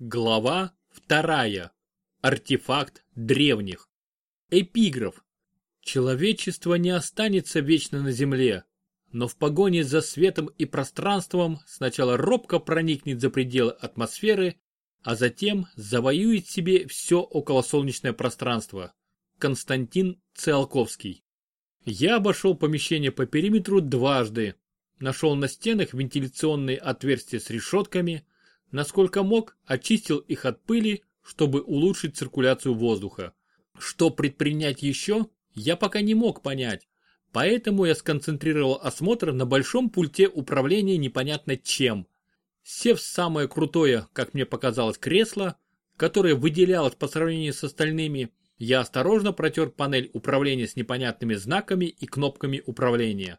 Глава вторая. Артефакт древних. Эпиграф. Человечество не останется вечно на земле, но в погоне за светом и пространством сначала робко проникнет за пределы атмосферы, а затем завоюет себе все околосолнечное пространство. Константин Циолковский. Я обошел помещение по периметру дважды. Нашел на стенах вентиляционные отверстия с решетками – Насколько мог, очистил их от пыли, чтобы улучшить циркуляцию воздуха. Что предпринять еще, я пока не мог понять. Поэтому я сконцентрировал осмотр на большом пульте управления непонятно чем. Сев в самое крутое, как мне показалось, кресло, которое выделялось по сравнению с остальными, я осторожно протер панель управления с непонятными знаками и кнопками управления.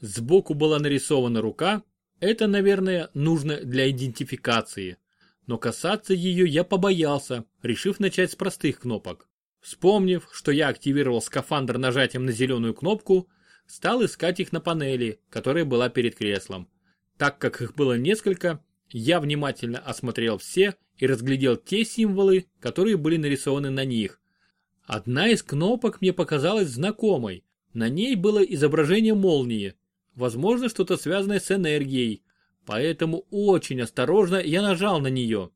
Сбоку была нарисована рука, это, наверное, нужно для идентификации. Но касаться ее я побоялся, решив начать с простых кнопок. Вспомнив, что я активировал скафандр нажатием на зеленую кнопку, стал искать их на панели, которая была перед креслом. Так как их было несколько, я внимательно осмотрел все и разглядел те символы, которые были нарисованы на них. Одна из кнопок мне показалась знакомой. На ней было изображение молнии, Возможно, что-то связанное с энергией. Поэтому очень осторожно я нажал на нее.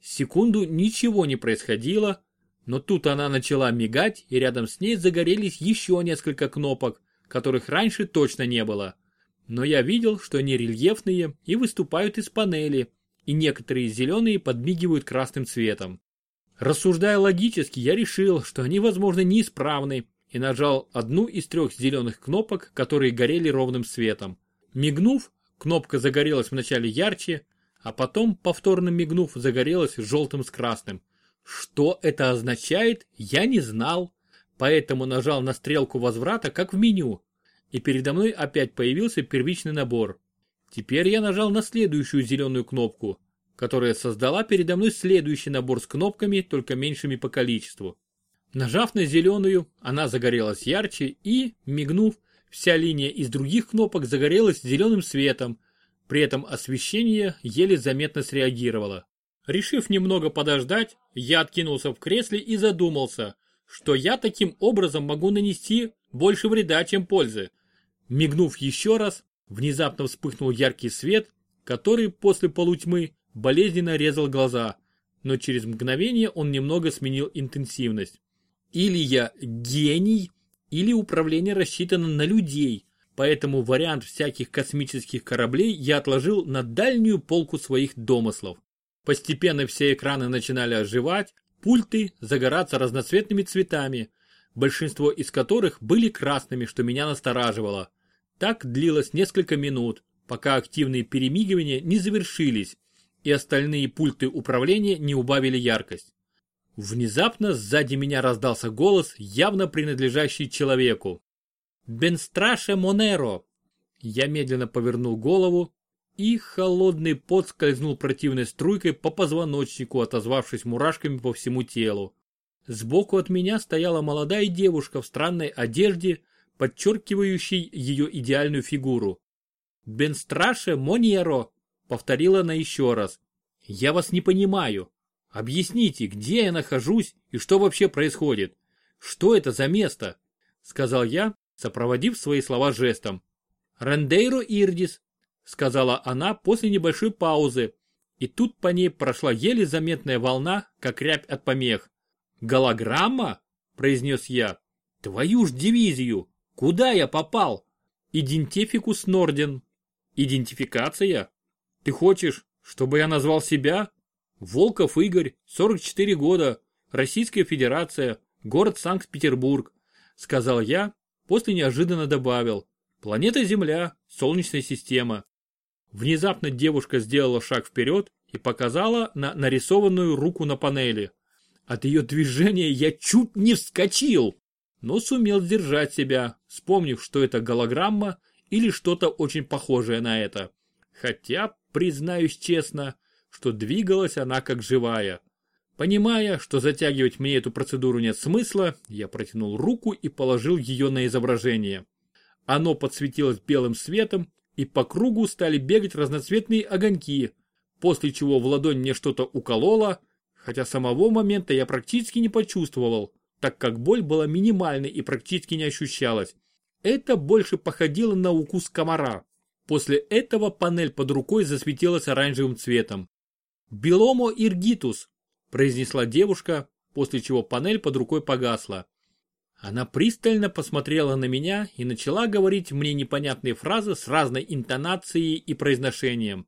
Секунду ничего не происходило, но тут она начала мигать, и рядом с ней загорелись еще несколько кнопок, которых раньше точно не было. Но я видел, что они рельефные и выступают из панели, и некоторые зеленые подмигивают красным цветом. Рассуждая логически, я решил, что они, возможно, неисправны, и нажал одну из трех зеленых кнопок, которые горели ровным светом. Мигнув, кнопка загорелась вначале ярче, а потом, повторно мигнув, загорелась желтым с красным. Что это означает, я не знал, поэтому нажал на стрелку возврата, как в меню, и передо мной опять появился первичный набор. Теперь я нажал на следующую зеленую кнопку, которая создала передо мной следующий набор с кнопками, только меньшими по количеству. Нажав на зеленую, она загорелась ярче и, мигнув, вся линия из других кнопок загорелась зеленым светом. При этом освещение еле заметно среагировало. Решив немного подождать, я откинулся в кресле и задумался, что я таким образом могу нанести больше вреда, чем пользы. Мигнув еще раз, внезапно вспыхнул яркий свет, который после полутьмы болезненно резал глаза, но через мгновение он немного сменил интенсивность. Или я гений, или управление рассчитано на людей, поэтому вариант всяких космических кораблей я отложил на дальнюю полку своих домыслов. Постепенно все экраны начинали оживать, пульты загораться разноцветными цветами, большинство из которых были красными, что меня настораживало. Так длилось несколько минут, пока активные перемигивания не завершились, и остальные пульты управления не убавили яркость. Внезапно сзади меня раздался голос, явно принадлежащий человеку. «Бенстраше Монеро!» Я медленно повернул голову, и холодный пот скользнул противной струйкой по позвоночнику, отозвавшись мурашками по всему телу. Сбоку от меня стояла молодая девушка в странной одежде, подчеркивающей ее идеальную фигуру. «Бенстраше Монеро!» — повторила она еще раз. «Я вас не понимаю. Объясните, где я нахожусь и что вообще происходит? Что это за место? Сказал я, сопроводив свои слова жестом. Рендейро Ирдис, сказала она после небольшой паузы, и тут по ней прошла еле заметная волна, как рябь от помех. «Голограмма?» – произнес я. «Твою ж дивизию! Куда я попал?» «Идентификус Норден». «Идентификация? Ты хочешь, чтобы я назвал себя?» Волков Игорь, 44 года, Российская Федерация, город Санкт-Петербург, сказал я, после неожиданно добавил. Планета Земля, Солнечная система. Внезапно девушка сделала шаг вперед и показала на нарисованную руку на панели. От ее движения я чуть не вскочил, но сумел сдержать себя, вспомнив, что это голограмма или что-то очень похожее на это. Хотя, признаюсь честно, что двигалась она как живая. Понимая, что затягивать мне эту процедуру нет смысла, я протянул руку и положил ее на изображение. Оно подсветилось белым светом, и по кругу стали бегать разноцветные огоньки. после чего в ладонь мне что-то укололо, хотя самого момента я практически не почувствовал, так как боль была минимальной и практически не ощущалась. Это больше походило на укус комара. После этого панель под рукой засветилась оранжевым цветом. «Беломо иргитус», – произнесла девушка, после чего панель под рукой погасла. Она пристально посмотрела на меня и начала говорить мне непонятные фразы с разной интонацией и произношением.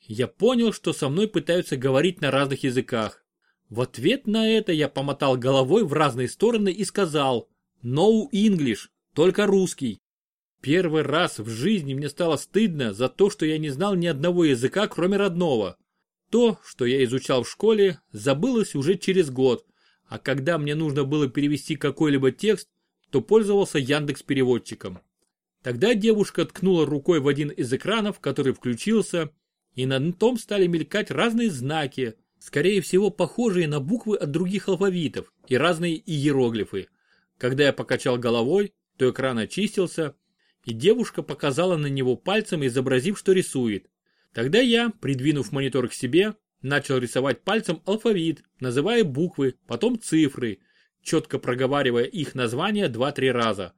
Я понял, что со мной пытаются говорить на разных языках. В ответ на это я помотал головой в разные стороны и сказал «No English, только русский». Первый раз в жизни мне стало стыдно за то, что я не знал ни одного языка, кроме родного. То, что я изучал в школе, забылось уже через год, а когда мне нужно было перевести какой-либо текст, то пользовался Яндекс переводчиком. Тогда девушка ткнула рукой в один из экранов, который включился, и на том стали мелькать разные знаки, скорее всего похожие на буквы от других алфавитов и разные иероглифы. Когда я покачал головой, то экран очистился, и девушка показала на него пальцем, изобразив, что рисует. Тогда я, придвинув монитор к себе, начал рисовать пальцем алфавит, называя буквы, потом цифры, четко проговаривая их названия 2-3 раза.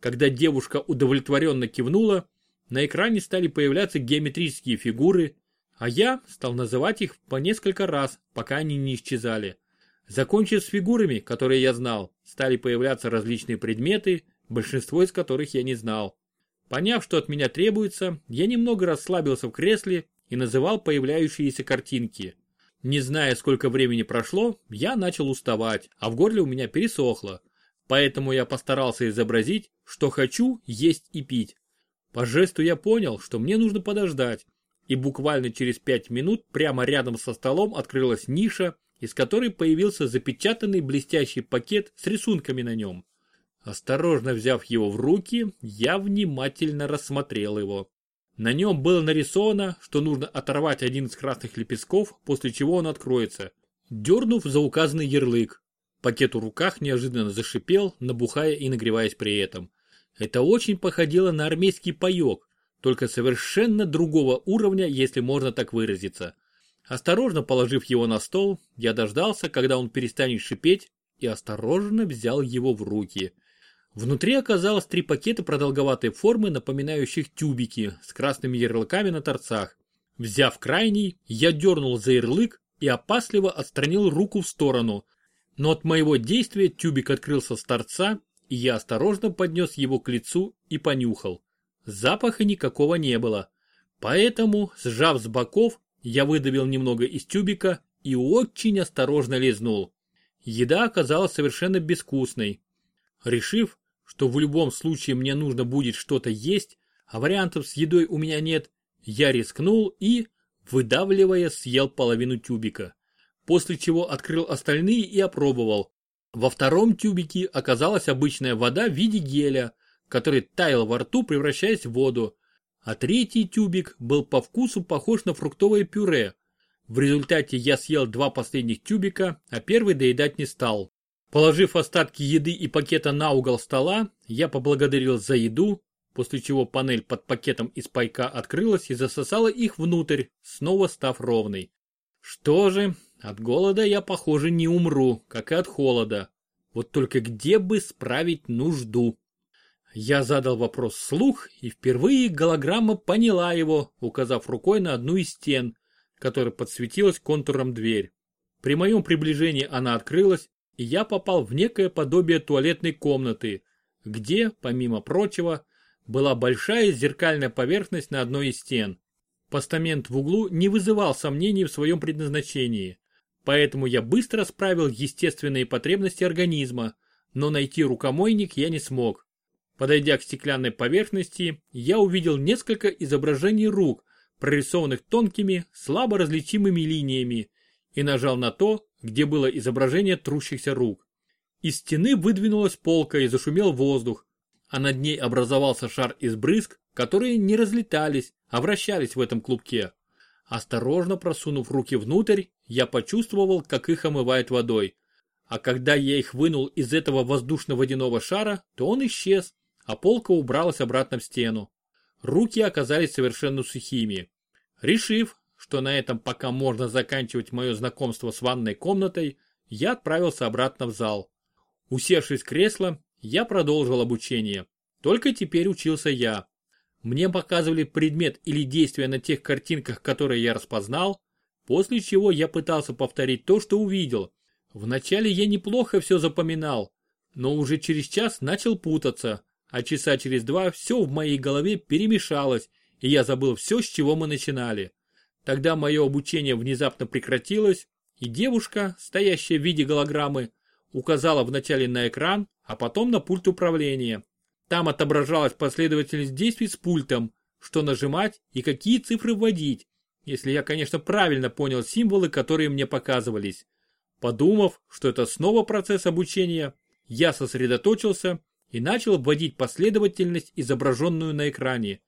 Когда девушка удовлетворенно кивнула, на экране стали появляться геометрические фигуры, а я стал называть их по несколько раз, пока они не исчезали. Закончив с фигурами, которые я знал, стали появляться различные предметы, большинство из которых я не знал. Поняв, что от меня требуется, я немного расслабился в кресле и называл появляющиеся картинки. Не зная, сколько времени прошло, я начал уставать, а в горле у меня пересохло. Поэтому я постарался изобразить, что хочу есть и пить. По жесту я понял, что мне нужно подождать, и буквально через пять минут прямо рядом со столом открылась ниша, из которой появился запечатанный блестящий пакет с рисунками на нем. Осторожно взяв его в руки, я внимательно рассмотрел его. На нем было нарисовано, что нужно оторвать один из красных лепестков, после чего он откроется. Дернув за указанный ярлык, пакет в руках неожиданно зашипел, набухая и нагреваясь при этом. Это очень походило на армейский паек, только совершенно другого уровня, если можно так выразиться. Осторожно положив его на стол, я дождался, когда он перестанет шипеть, и осторожно взял его в руки – Внутри оказалось три пакета продолговатой формы, напоминающих тюбики, с красными ярлыками на торцах. Взяв крайний, я дернул за ярлык и опасливо отстранил руку в сторону. Но от моего действия тюбик открылся с торца, и я осторожно поднес его к лицу и понюхал. Запаха никакого не было. Поэтому, сжав с боков, я выдавил немного из тюбика и очень осторожно лизнул. Еда оказалась совершенно безвкусной. Решив, что в любом случае мне нужно будет что-то есть, а вариантов с едой у меня нет, я рискнул и, выдавливая, съел половину тюбика. После чего открыл остальные и опробовал. Во втором тюбике оказалась обычная вода в виде геля, который таял во рту, превращаясь в воду. А третий тюбик был по вкусу похож на фруктовое пюре. В результате я съел два последних тюбика, а первый доедать не стал. Положив остатки еды и пакета на угол стола, я поблагодарил за еду, после чего панель под пакетом из пайка открылась и засосала их внутрь, снова став ровной. Что же, от голода я, похоже, не умру, как и от холода. Вот только где бы справить нужду? Я задал вопрос вслух, и впервые голограмма поняла его, указав рукой на одну из стен, которая подсветилась контуром дверь. При моем приближении она открылась, и я попал в некое подобие туалетной комнаты, где, помимо прочего, была большая зеркальная поверхность на одной из стен. Постамент в углу не вызывал сомнений в своем предназначении, поэтому я быстро справил естественные потребности организма, но найти рукомойник я не смог. Подойдя к стеклянной поверхности, я увидел несколько изображений рук, прорисованных тонкими, слабо различимыми линиями, и нажал на то, где было изображение трущихся рук. Из стены выдвинулась полка и зашумел воздух, а над ней образовался шар из брызг, которые не разлетались, а вращались в этом клубке. Осторожно просунув руки внутрь, я почувствовал, как их омывает водой. А когда я их вынул из этого воздушно-водяного шара, то он исчез, а полка убралась обратно в стену. Руки оказались совершенно сухими. Решив, что на этом пока можно заканчивать мое знакомство с ванной комнатой, я отправился обратно в зал. Усевшись в кресло, я продолжил обучение. Только теперь учился я. Мне показывали предмет или действие на тех картинках, которые я распознал, после чего я пытался повторить то, что увидел. Вначале я неплохо все запоминал, но уже через час начал путаться, а часа через два все в моей голове перемешалось, и я забыл все, с чего мы начинали. Тогда мое обучение внезапно прекратилось, и девушка, стоящая в виде голограммы, указала вначале на экран, а потом на пульт управления. Там отображалась последовательность действий с пультом, что нажимать и какие цифры вводить, если я, конечно, правильно понял символы, которые мне показывались. Подумав, что это снова процесс обучения, я сосредоточился и начал вводить последовательность, изображенную на экране.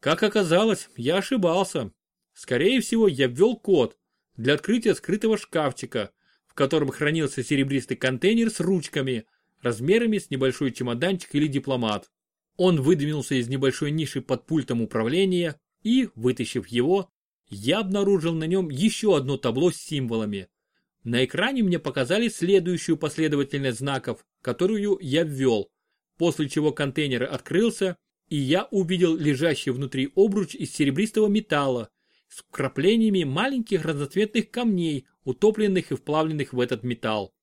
Как оказалось, я ошибался. Скорее всего, я ввел код для открытия скрытого шкафчика, в котором хранился серебристый контейнер с ручками, размерами с небольшой чемоданчик или дипломат. Он выдвинулся из небольшой ниши под пультом управления и, вытащив его, я обнаружил на нем еще одно табло с символами. На экране мне показали следующую последовательность знаков, которую я ввел, после чего контейнер открылся, и я увидел лежащий внутри обруч из серебристого металла с вкраплениями маленьких разноцветных камней, утопленных и вплавленных в этот металл.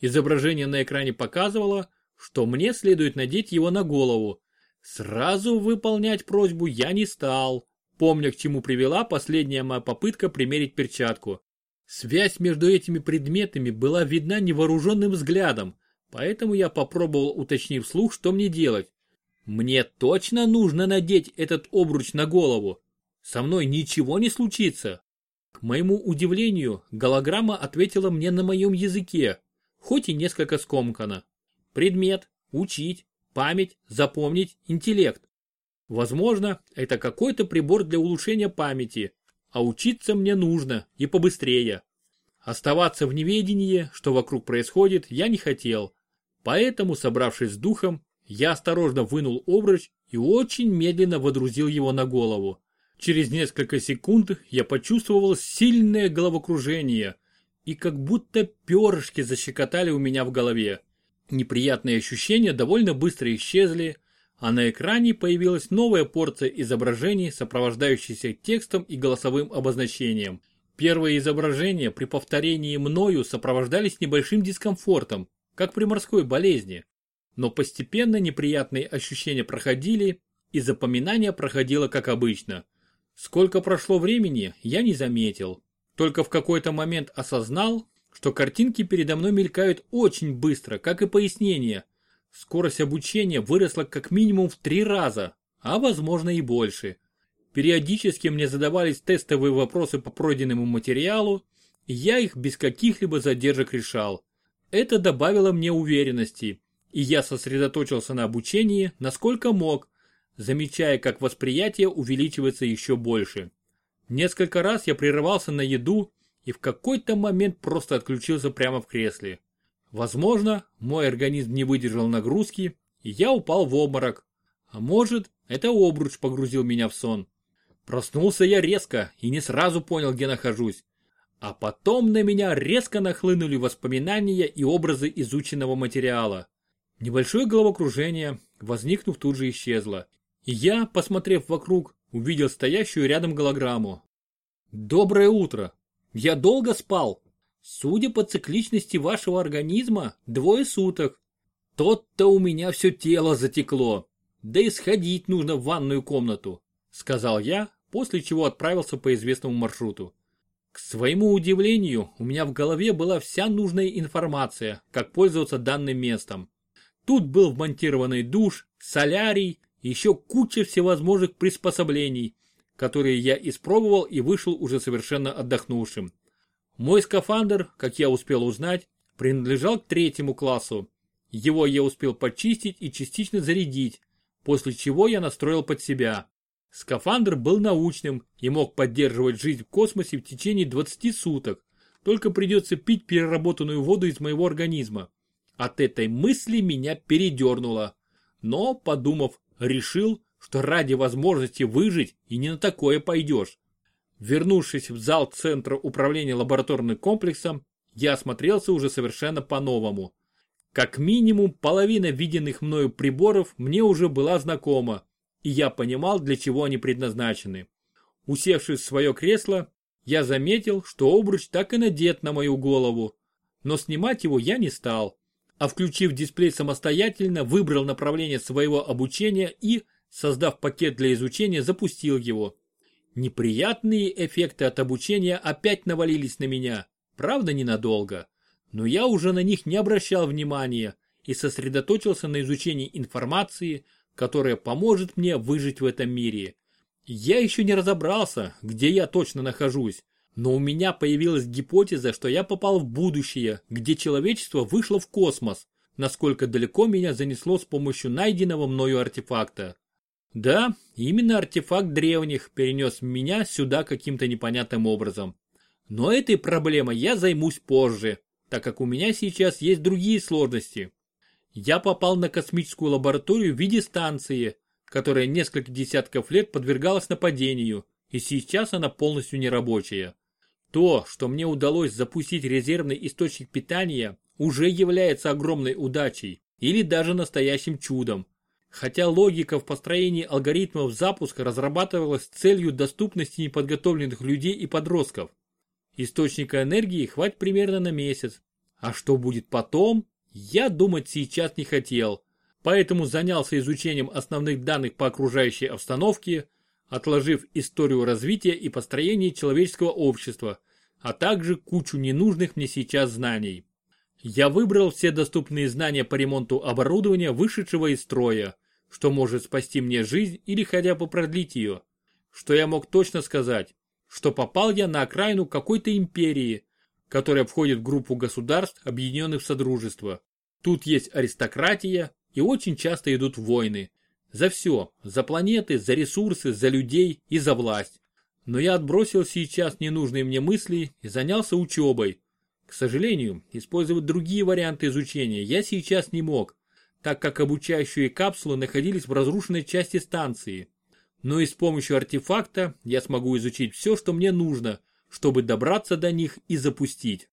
Изображение на экране показывало, что мне следует надеть его на голову. Сразу выполнять просьбу я не стал, помня к чему привела последняя моя попытка примерить перчатку. Связь между этими предметами была видна невооруженным взглядом, Поэтому я попробовал уточнить вслух, что мне делать. Мне точно нужно надеть этот обруч на голову. Со мной ничего не случится. К моему удивлению, голограмма ответила мне на моем языке, хоть и несколько скомканно. Предмет, учить, память, запомнить, интеллект. Возможно, это какой-то прибор для улучшения памяти, а учиться мне нужно и побыстрее. Оставаться в неведении, что вокруг происходит, я не хотел. Поэтому, собравшись с духом, я осторожно вынул обруч и очень медленно водрузил его на голову. Через несколько секунд я почувствовал сильное головокружение и как будто перышки защекотали у меня в голове. Неприятные ощущения довольно быстро исчезли, а на экране появилась новая порция изображений, сопровождающихся текстом и голосовым обозначением. Первые изображения при повторении мною сопровождались небольшим дискомфортом, как при морской болезни. Но постепенно неприятные ощущения проходили, и запоминание проходило как обычно. Сколько прошло времени, я не заметил. Только в какой-то момент осознал, что картинки передо мной мелькают очень быстро, как и пояснения. Скорость обучения выросла как минимум в три раза, а возможно и больше. Периодически мне задавались тестовые вопросы по пройденному материалу, и я их без каких-либо задержек решал. Это добавило мне уверенности, и я сосредоточился на обучении, насколько мог, замечая, как восприятие увеличивается еще больше. Несколько раз я прерывался на еду и в какой-то момент просто отключился прямо в кресле. Возможно, мой организм не выдержал нагрузки, и я упал в обморок. А может, это обруч погрузил меня в сон. Проснулся я резко и не сразу понял, где нахожусь. А потом на меня резко нахлынули воспоминания и образы изученного материала. Небольшое головокружение, возникнув, тут же исчезло. Я, посмотрев вокруг, увидел стоящую рядом голограмму. Доброе утро. Я долго спал. Судя по цикличности вашего организма, двое суток. Тот-то у меня все тело затекло. Да и сходить нужно в ванную комнату, сказал я, после чего отправился по известному маршруту. К своему удивлению, у меня в голове была вся нужная информация, как пользоваться данным местом. Тут был вмонтированный душ, солярий, еще куча всевозможных приспособлений, которые я испробовал и вышел уже совершенно отдохнувшим. Мой скафандр, как я успел узнать, принадлежал к третьему классу. Его я успел почистить и частично зарядить, после чего я настроил под себя. Скафандр был научным и мог поддерживать жизнь в космосе в течение 20 суток, только придется пить переработанную воду из моего организма. От этой мысли меня передернуло. Но, подумав, решил, что ради возможности выжить и не на такое пойдешь. Вернувшись в зал Центра управления лабораторным комплексом, я осмотрелся уже совершенно по-новому. Как минимум половина виденных мною приборов мне уже была знакома, и я понимал, для чего они предназначены. Усевшись в свое кресло, я заметил, что обруч так и надет на мою голову, но снимать его я не стал, а включив дисплей самостоятельно, выбрал направление своего обучения и, создав пакет для изучения, запустил его. Неприятные эффекты от обучения опять навалились на меня, правда ненадолго, но я уже на них не обращал внимания и сосредоточился на изучении информации, которая поможет мне выжить в этом мире. Я еще не разобрался, где я точно нахожусь, но у меня появилась гипотеза, что я попал в будущее, где человечество вышло в космос, насколько далеко меня занесло с помощью найденного мною артефакта. Да, именно артефакт древних перенес меня сюда каким-то непонятным образом. Но этой проблемой я займусь позже, так как у меня сейчас есть другие сложности. Я попал на космическую лабораторию в виде станции, которая несколько десятков лет подвергалась нападению, и сейчас она полностью нерабочая. То, что мне удалось запустить резервный источник питания, уже является огромной удачей или даже настоящим чудом. Хотя логика в построении алгоритмов запуска разрабатывалась с целью доступности неподготовленных людей и подростков. Источника энергии хватит примерно на месяц. А что будет потом, я думать сейчас не хотел. Поэтому занялся изучением основных данных по окружающей обстановке, отложив историю развития и построения человеческого общества, а также кучу ненужных мне сейчас знаний. Я выбрал все доступные знания по ремонту оборудования, вышедшего из строя, что может спасти мне жизнь или хотя бы продлить ее. Что я мог точно сказать, что попал я на окраину какой-то империи, которая входит в группу государств, объединенных в Содружество. Тут есть аристократия и очень часто идут войны. За все, за планеты, за ресурсы, за людей и за власть. Но я отбросил сейчас ненужные мне мысли и занялся учебой. К сожалению, использовать другие варианты изучения я сейчас не мог, так как обучающие капсулы находились в разрушенной части станции. Но и с помощью артефакта я смогу изучить все, что мне нужно, чтобы добраться до них и запустить.